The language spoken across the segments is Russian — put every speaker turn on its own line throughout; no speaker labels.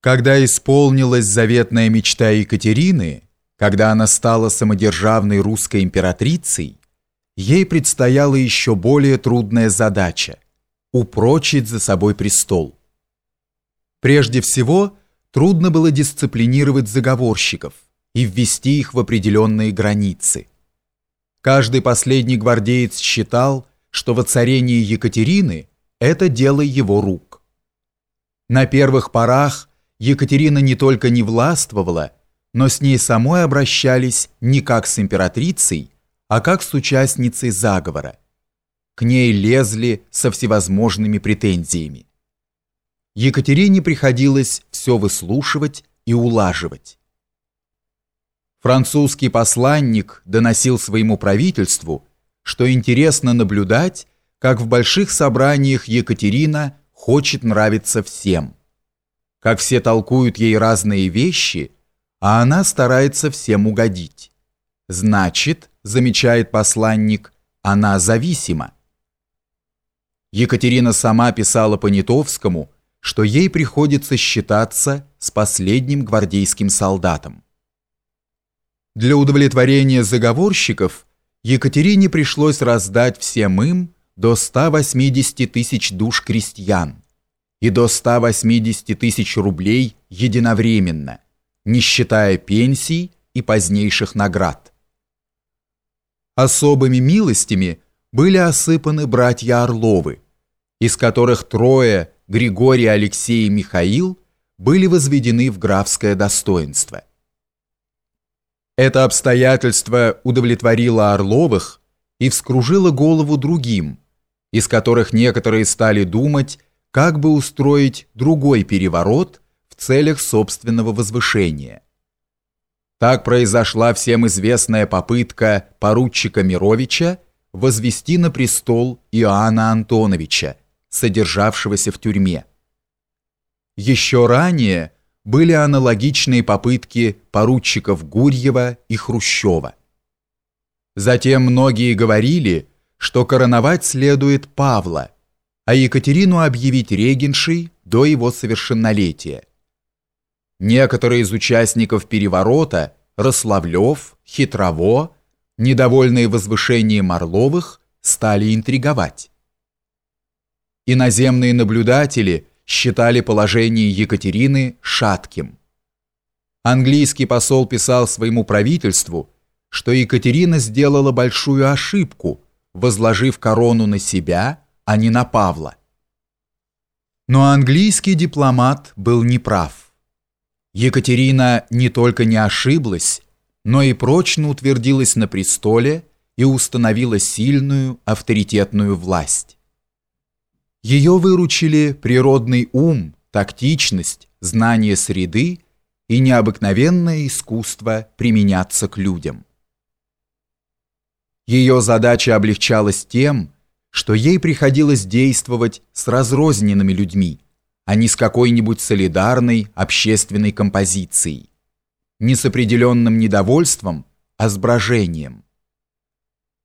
Когда исполнилась заветная мечта Екатерины, когда она стала самодержавной русской императрицей, ей предстояла еще более трудная задача – упрочить за собой престол. Прежде всего, трудно было дисциплинировать заговорщиков и ввести их в определенные границы. Каждый последний гвардеец считал, что воцарение Екатерины – это дело его рук. На первых порах Екатерина не только не властвовала, но с ней самой обращались не как с императрицей, а как с участницей заговора. К ней лезли со всевозможными претензиями. Екатерине приходилось все выслушивать и улаживать. Французский посланник доносил своему правительству, что интересно наблюдать, как в больших собраниях Екатерина хочет нравиться всем как все толкуют ей разные вещи, а она старается всем угодить. Значит, замечает посланник, она зависима. Екатерина сама писала Понятовскому, что ей приходится считаться с последним гвардейским солдатом. Для удовлетворения заговорщиков Екатерине пришлось раздать всем им до 180 тысяч душ крестьян, и до 180 тысяч рублей единовременно, не считая пенсий и позднейших наград. Особыми милостями были осыпаны братья Орловы, из которых трое, Григорий, Алексей и Михаил, были возведены в графское достоинство. Это обстоятельство удовлетворило Орловых и вскружило голову другим, из которых некоторые стали думать, как бы устроить другой переворот в целях собственного возвышения. Так произошла всем известная попытка поручика Мировича возвести на престол Иоанна Антоновича, содержавшегося в тюрьме. Еще ранее были аналогичные попытки поручиков Гурьева и Хрущева. Затем многие говорили, что короновать следует Павла – а Екатерину объявить регеншей до его совершеннолетия. Некоторые из участников переворота, Рославлев, Хитрово, недовольные возвышением Орловых, стали интриговать. Иноземные наблюдатели считали положение Екатерины шатким. Английский посол писал своему правительству, что Екатерина сделала большую ошибку, возложив корону на себя – а не на Павла. Но английский дипломат был неправ. Екатерина не только не ошиблась, но и прочно утвердилась на престоле и установила сильную авторитетную власть. Ее выручили природный ум, тактичность, знание среды и необыкновенное искусство применяться к людям. Ее задача облегчалась тем, что ей приходилось действовать с разрозненными людьми, а не с какой-нибудь солидарной общественной композицией, не с определенным недовольством, а с брожением.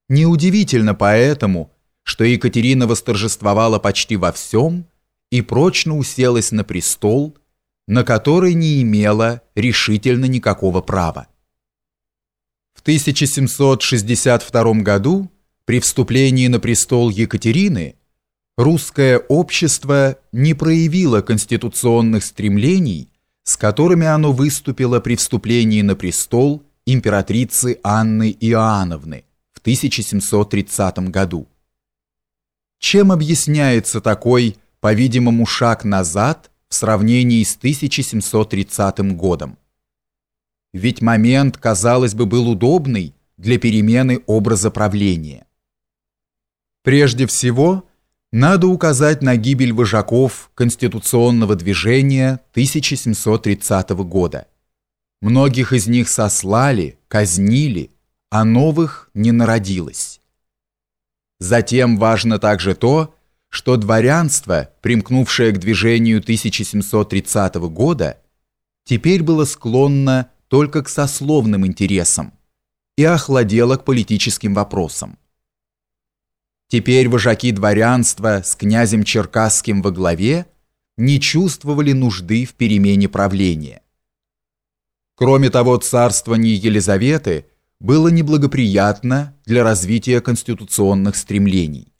Неудивительно поэтому, что Екатерина восторжествовала почти во всем и прочно уселась на престол, на который не имела решительно никакого права. В 1762 году при вступлении на престол Екатерины русское общество не проявило конституционных стремлений, с которыми оно выступило при вступлении на престол императрицы Анны Иоанновны в 1730 году. Чем объясняется такой, по-видимому, шаг назад в сравнении с 1730 годом? Ведь момент, казалось бы, был удобный для перемены образа правления. Прежде всего, надо указать на гибель вожаков конституционного движения 1730 года. Многих из них сослали, казнили, а новых не народилось. Затем важно также то, что дворянство, примкнувшее к движению 1730 года, теперь было склонно только к сословным интересам и охладело к политическим вопросам. Теперь вожаки дворянства с князем Черкасским во главе не чувствовали нужды в перемене правления. Кроме того, царствование Елизаветы было неблагоприятно для развития конституционных стремлений.